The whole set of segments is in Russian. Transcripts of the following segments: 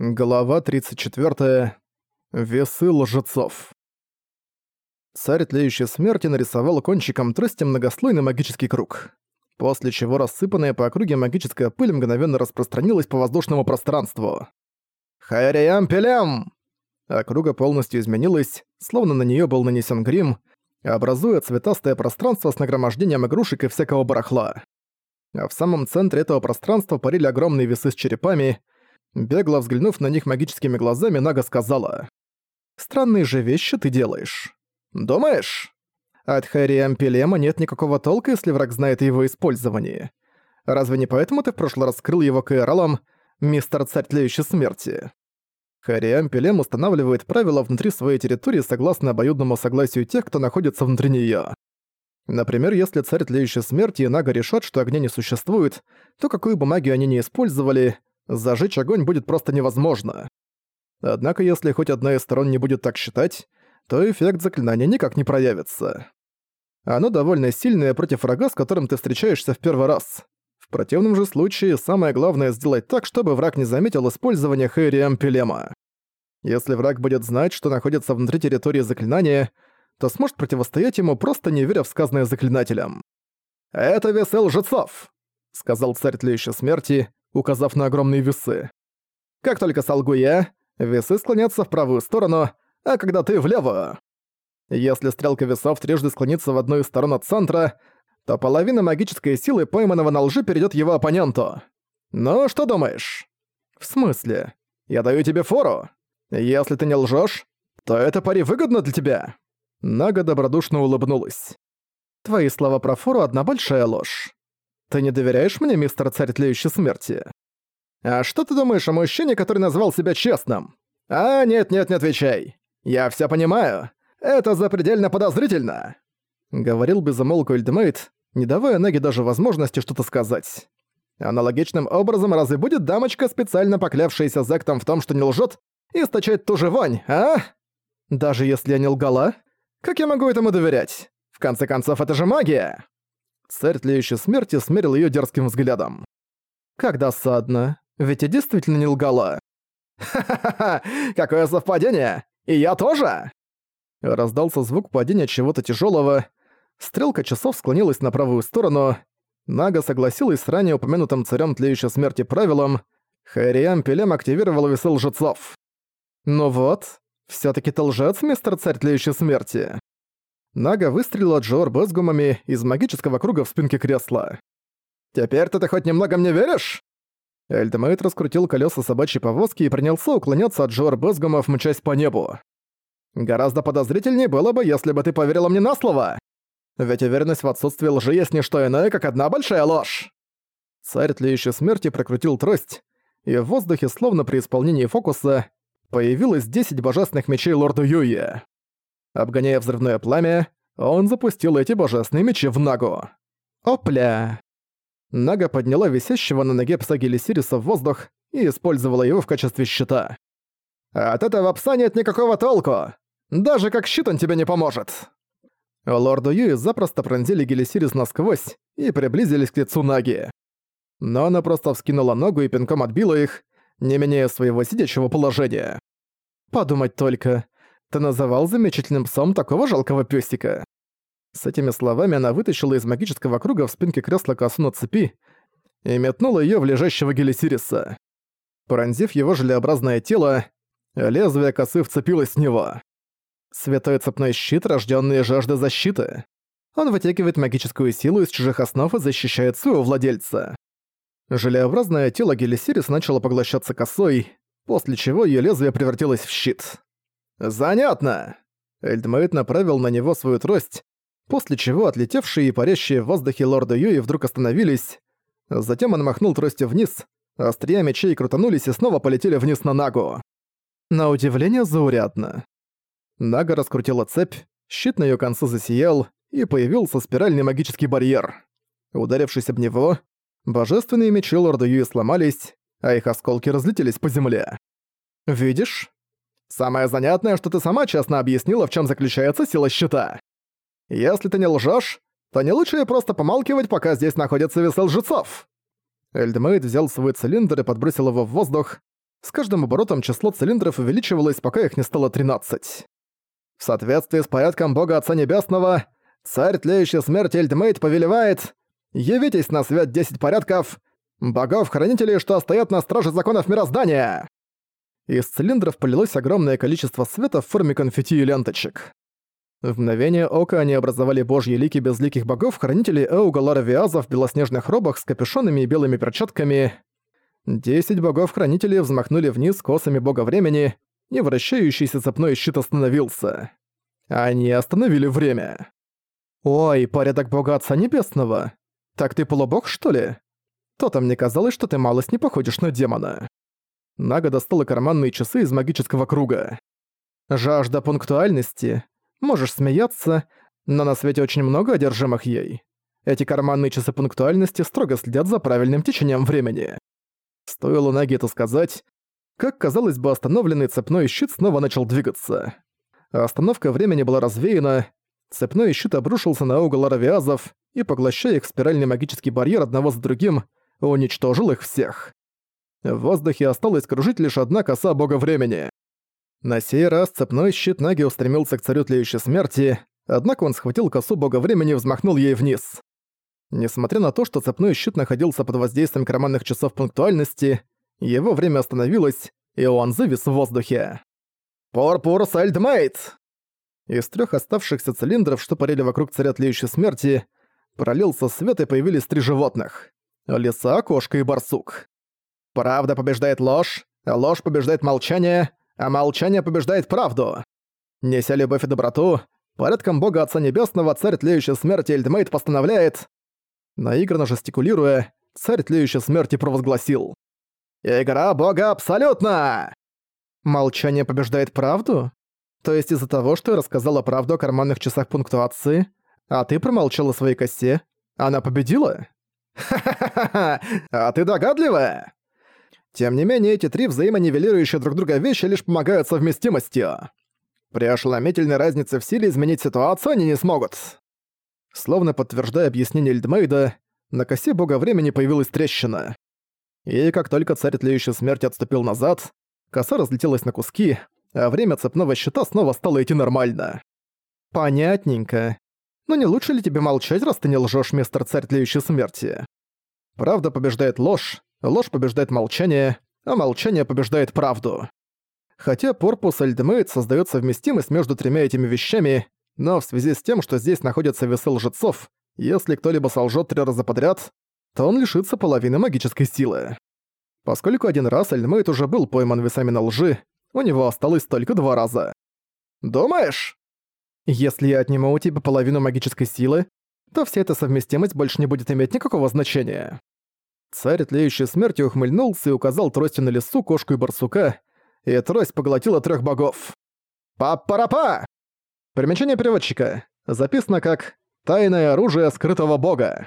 Глава 34. Весы лжецов. Царь Тлеющей Смерти нарисовал кончиком трости многослойный магический круг, после чего рассыпанная по округе магическая пыль мгновенно распространилась по воздушному пространству. «Хайриам Пелям!» Округа полностью изменилась, словно на нее был нанесен грим, образуя цветастое пространство с нагромождением игрушек и всякого барахла. А в самом центре этого пространства парили огромные весы с черепами, Бегло взглянув на них магическими глазами, Нага сказала. «Странные же вещи ты делаешь. Думаешь? От Хэри Ампелема нет никакого толка, если враг знает его использовании. Разве не поэтому ты в прошлый раз скрыл его каэралом, мистер Царь Тлеющей Смерти?» Хэри Ампелем устанавливает правила внутри своей территории согласно обоюдному согласию тех, кто находится внутри неё. Например, если Царь Тлеющей Смерти и Нага решат, что огня не существует, то какую бы магию они ни использовали, зажечь огонь будет просто невозможно. Однако если хоть одна из сторон не будет так считать, то эффект заклинания никак не проявится. Оно довольно сильное против врага, с которым ты встречаешься в первый раз. В противном же случае самое главное сделать так, чтобы враг не заметил использование Хэриам Пилема. Если враг будет знать, что находится внутри территории заклинания, то сможет противостоять ему, просто не веря в сказанное заклинателем. «Это весы лжецов!» — сказал царь тлеющей смерти, указав на огромные весы. «Как только солгу я, весы склонятся в правую сторону, а когда ты в левую. Если стрелка весов трижды склонится в одну из сторон от центра, то половина магической силы пойманного на лжи перейдет его оппоненту. Ну, что думаешь? В смысле? Я даю тебе фору. Если ты не лжешь, то это пари выгодно для тебя. Нага добродушно улыбнулась. Твои слова про фору — одна большая ложь. Ты не доверяешь мне, мистер Царь Тлеющей Смерти? А что ты думаешь о мужчине, который назвал себя честным? А, нет-нет, не отвечай. Я все понимаю. Это запредельно подозрительно. Говорил безумолку Эльдмейт, не давая Неге даже возможности что-то сказать. Аналогичным образом разве будет дамочка, специально поклявшаяся зэктом в том, что не лжет, источать ту же вонь, а? Даже если я не лгала? Как я могу этому доверять? В конце концов, это же магия! Царь Тлеющей Смерти смерил её дерзким взглядом. «Как досадно, ведь я действительно не лгала». «Ха-ха-ха! Какое совпадение! И я тоже!» Раздался звук падения чего-то тяжёлого. Стрелка часов склонилась на правую сторону. Нага согласилась с ранее упомянутым царем Тлеющей Смерти правилом. Хариам Пелем активировал весы лжецов. «Ну вот, всё-таки ты лжец, мистер Царь Тлеющей Смерти?» Нага выстрелила Джор Безгумами из магического круга в спинке кресла. «Теперь-то ты хоть немного мне веришь?» Эльдемейт раскрутил колеса собачьей повозки и принялся уклоняться от Джор Безгумов, мчась по небу. «Гораздо подозрительнее было бы, если бы ты поверила мне на слово. Ведь уверенность в отсутствии лжи есть не что иное, как одна большая ложь!» Царь тлеющей смерти прокрутил трость, и в воздухе, словно при исполнении фокуса, появилось 10 божественных мечей лорда Юя. Обгоняя взрывное пламя, он запустил эти божественные мечи в Нагу. Опля! Нага подняла висящего на ноге пса Гелисириса в воздух и использовала его в качестве щита. «От этого пса нет никакого толку! Даже как щит он тебе не поможет!» Лорду Юи запросто пронзили Гелисирис насквозь и приблизились к лицу Наги. Но она просто вскинула ногу и пинком отбила их, не меняя своего сидячего положения. Подумать только, ты называл замечательным псом такого жалкого пёсика». С этими словами она вытащила из магического круга в спинке кресла косу на цепи и метнула её в лежащего Гелисириса. Пронзив его желеобразное тело, лезвие косы вцепилось в него. Святой цепной щит, рождённый жаждой защиты. Он вытягивает магическую силу из чужих основ и защищает своего владельца. Желеобразное тело Гелисирис начало поглощаться косой, после чего её лезвие превратилось в щит. «Занятно!» Эльдмейт направил на него свою трость, после чего отлетевшие и парящие в воздухе лорда Юи вдруг остановились. Затем он махнул тростью вниз, острия мечей крутанулись и снова полетели вниз на Нагу. На удивление заурядно. Нага раскрутила цепь, щит на её конце засиял, и появился спиральный магический барьер. Ударившись об него, божественные мечи лорда Юи сломались, а их осколки разлетелись по земле. «Видишь?» Самое занятное, что ты сама честно объяснила, в чем заключается сила щита. Если ты не лжешь, то не лучше просто помалкивать, пока здесь находится весы лжецов. Эльдмейд взял свой цилиндр и подбросил его в воздух. С каждым оборотом число цилиндров увеличивалось, пока их не стало 13. В соответствии с порядком Бога Отца Небесного, царь тлеющей смерти Эльдмейт повелевает «Явитесь на свет 10 порядков, богов-хранителей, что стоят на страже законов мироздания!» Из цилиндров полилось огромное количество света в форме конфетти и ленточек. В мгновение ока они образовали божьи лики безликих богов-хранителей Эугалара Виаза в белоснежных робах с капюшонами и белыми перчатками. Десять богов-хранителей взмахнули вниз косами бога времени, и вращающийся цепной щит остановился. Они остановили время. «Ой, порядок бога Отца Небесного! Так ты полубог, что ли? То-то мне казалось, что ты малость не походишь на демона». Нага достала карманные часы из магического круга. «Жажда пунктуальности. Можешь смеяться, но на свете очень много одержимых ей. Эти карманные часы пунктуальности строго следят за правильным течением времени». Стоило Наге это сказать, как, казалось бы, остановленный цепной щит снова начал двигаться. Остановка времени была развеяна, цепной щит обрушился на угол аравиазов и, поглощая их спиральный магический барьер одного за другим, уничтожил их всех. В воздухе осталась кружить лишь одна коса бога времени. На сей раз цепной щит Наги устремился к царю тлеющей смерти, однако он схватил косу бога времени и взмахнул ей вниз. Несмотря на то, что цепной щит находился под воздействием карманных часов пунктуальности, его время остановилось, и он завис в воздухе. «Пурпур Сальдмейт!» Из трех оставшихся цилиндров, что парили вокруг царя тлеющей смерти, пролился свет и появились три животных. Лиса, кошка и барсук. Правда побеждает ложь, а ложь побеждает молчание, а молчание побеждает правду. Неся любовь и доброту, порядком бога Отца Небесного царь тлеющей смерти Эльдмейт постановляет... Наигранно жестикулируя, царь тлеющей смерти провозгласил. «Игра бога абсолютно!» Молчание побеждает правду? То есть из-за того, что я рассказала правду о карманных часах пунктуации, а ты промолчала своей косе, она победила? Ха-ха-ха! А ты догадливая? Тем не менее, эти три взаимонивелирующие друг друга вещи лишь помогают совместимостью. При ошеломительной разнице в силе изменить ситуацию они не смогут. Словно подтверждая объяснение Эльдмейда, на косе бога времени появилась трещина. И как только царь тлеющей смерти отступил назад, коса разлетелась на куски, а время цепного щита снова стало идти нормально. Понятненько. Но не лучше ли тебе молчать, раз ты не лжёшь, мистер царь тлеющей смерти? Правда побеждает ложь, ложь побеждает молчание, а молчание побеждает правду. Хотя Порпус Альдемейт создаёт совместимость между тремя этими вещами, но в связи с тем, что здесь находятся весы лжецов, если кто-либо солжёт три раза подряд, то он лишится половины магической силы. Поскольку один раз Альдемейт уже был пойман весами на лжи, у него осталось только два раза. «Думаешь?» «Если я отниму у тебя половину магической силы, то вся эта совместимость больше не будет иметь никакого значения. Царь тлеющей смерти ухмыльнулся и указал тростью на лесу, кошку и барсука, и трость поглотила трех богов. «Папарапа!» Примечание переводчика. Записано как «Тайное оружие скрытого бога».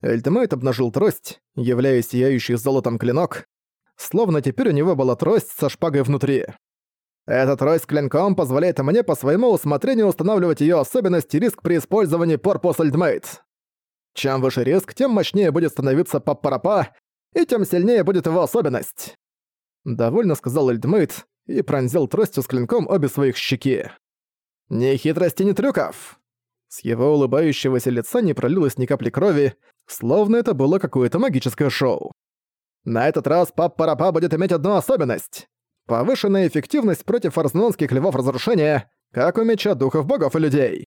Эльтемейт обнажил трость, являясь сияющий золотом клинок, словно теперь у него была трость со шпагой внутри. Эта трость клинком позволяет мне по своему усмотрению устанавливать ее особенности и риск при использовании Порпус Эльдмейт. Чем выше риск, тем мощнее будет становиться Паппарапа, и тем сильнее будет его особенность. Довольно сказал Эльдмейт и пронзил тростью с клинком обе своих щеки. Ни хитрости, ни трюков. С его улыбающегося лица не пролилось ни капли крови, словно это было какое-то магическое шоу. На этот раз Паппарапа будет иметь одну особенность. Повышенная эффективность против арзнонских львов разрушения, как у меча духов богов и людей.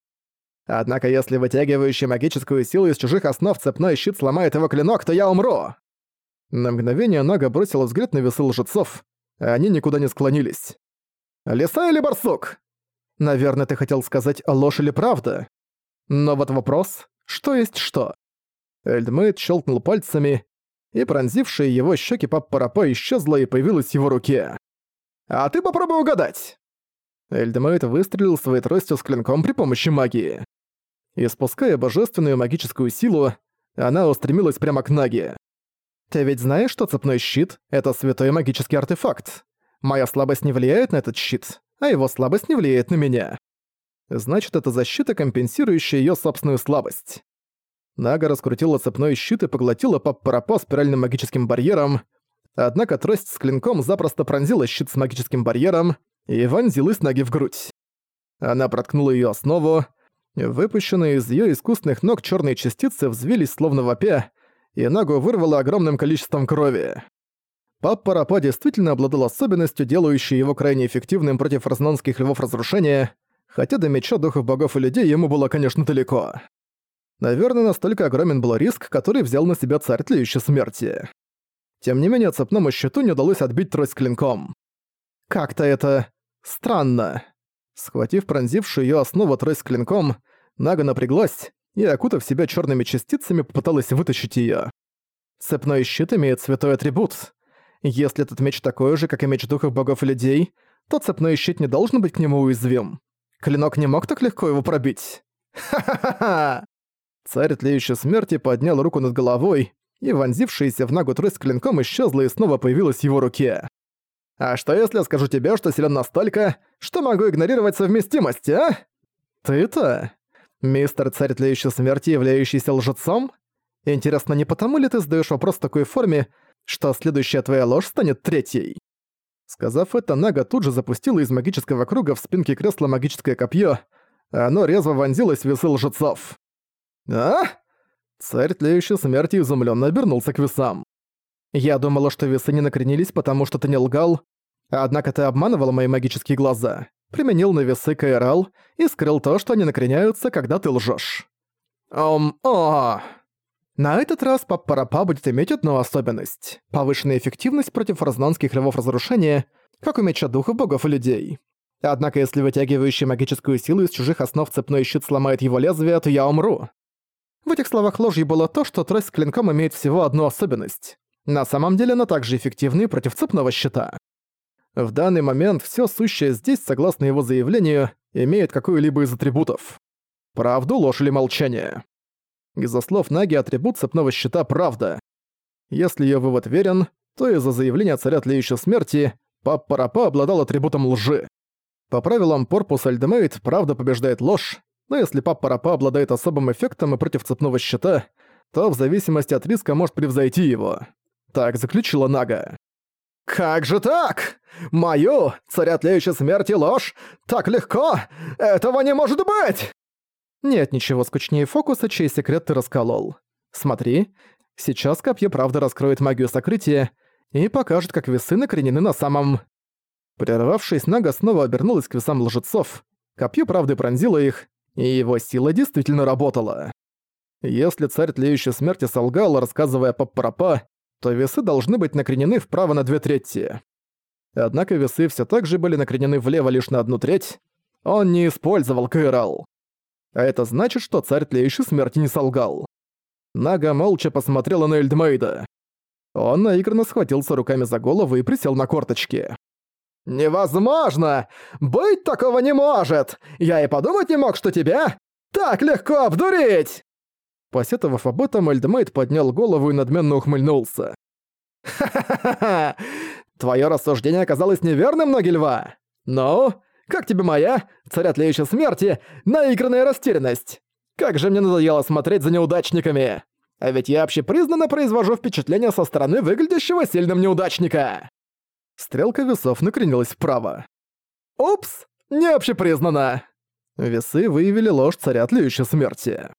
Однако если вытягивающий магическую силу из чужих основ цепной щит сломает его клинок, то я умру!» На мгновение Нага бросила взгляд на весы лжецов, а они никуда не склонились. «Лиса или барсук?» «Наверное, ты хотел сказать ложь или правда?» Но вот вопрос, что есть что? Эльдмейт щелкнул пальцами, и пронзившая его щеки паппарапа исчезла и появилась в его руке. «А ты попробуй угадать!» Эльдмейт выстрелил своей тростью с клинком при помощи магии. Испуская божественную магическую силу, она устремилась прямо к Наге. «Ты ведь знаешь, что цепной щит — это святой магический артефакт? Моя слабость не влияет на этот щит, а его слабость не влияет на меня. Значит, это защита, компенсирующая её собственную слабость». Нага раскрутила цепной щит и поглотила Паппарапа спиральным магическим барьером. Однако трость с клинком запросто пронзила щит с магическим барьером и вонзилась ноги в грудь. Она проткнула ее основу. Выпущенные из ее искусственных ног черные частицы взвились словно вопя, и ногу вырвало огромным количеством крови. Паппа действительно обладал особенностью, делающей его крайне эффективным против разнонских львов разрушения, хотя до меча духов богов и людей ему было, конечно, далеко. Наверное, настолько огромен был риск, который взял на себя царь тлеющей смерти. Тем не менее, цепному щиту не удалось отбить трость клинком. Как-то это... странно. Схватив пронзившую ее основу трость клинком, Нага напряглась и, окутав себя черными частицами, попыталась вытащить ее. Цепной щит имеет святой атрибут. Если этот меч такой же, как и меч духов богов и людей, то цепной щит не должен быть к нему уязвим. Клинок не мог так легко его пробить. Ха-ха-ха! Царь тлеющей смерти поднял руку над головой, и вонзившаяся в ногу трость клинком исчезла и снова появилась в его руке. «А что если я скажу тебе, что силен настолько, что могу игнорировать совместимость, а?» «Ты-то? Мистер Царь Тлеющей Смерти, являющийся лжецом? Интересно, не потому ли ты задаешь вопрос в такой форме, что следующая твоя ложь станет третьей?» Сказав это, Нага тут же запустила из магического круга в спинке кресла магическое копье, оно резво вонзилось в весы лжецов. «А?» Царь тлеющей смерти изумленно обернулся к весам. «Я думала, что весы не накренились, потому что ты не лгал. Однако ты обманывал мои магические глаза, применил на весы Кайрал и скрыл то, что они накреняются, когда ты лжешь. Ом, о. На этот раз Паппарапа будет иметь одну особенность — повышенная эффективность против разнанских львов разрушения, как у меча духов богов и людей. Однако если вытягивающий магическую силу из чужих основ цепной щит сломает его лезвие, то я умру. В этих словах ложью было то, что трость с клинком имеет всего одну особенность. На самом деле она также эффективна против цепного щита. В данный момент все сущее здесь, согласно его заявлению, имеет какой-либо из атрибутов. Правду, ложь или молчание. Из-за слов Наги атрибут цепного щита – правда. Если ее вывод верен, то из-за заявления царя тлеющей смерти Паппарапа обладал атрибутом лжи. По правилам Порпус Альдемейт правда побеждает ложь, но если Паппарапа обладает особым эффектом и против цепного щита, то в зависимости от риска может превзойти его. Так заключила Нага. «Как же так? Мою, царя тлеющей смерти ложь? Так легко? Этого не может быть!» Нет ничего скучнее фокуса, чей секрет ты расколол. Смотри, сейчас копье правда раскроет магию сокрытия и покажет, как весы накренены на самом... Прервавшись, Нага снова обернулась к весам лжецов. Копье правды пронзило их, и его сила действительно работала. Если царь тлеющей смерти солгал, рассказывая Паппарапа, то весы должны быть накренены вправо на две трети. Однако весы все так же были накренены влево лишь на одну треть. Он не использовал Кайрал. А это значит, что царь тлеющей смерти не солгал. Нага молча посмотрела на Эльдмейда. Он наигранно схватился руками за голову и присел на корточки. «Невозможно! Быть такого не может! Я и подумать не мог, что тебя так легко обдурить!» Посетовав об этом, Эльдмейд поднял голову и надменно ухмыльнулся. «Ха-ха-ха! Твое рассуждение оказалось неверным, ноги льва! Ну, как тебе моя, царя тлеющей смерти, наигранная растерянность? Как же мне надоело смотреть за неудачниками! А ведь я общепризнанно произвожу впечатление со стороны выглядящего сильным неудачника!» Стрелка весов накренилась вправо. «Упс! Не общепризнанно!» Весы выявили ложь царя тлеющей смерти.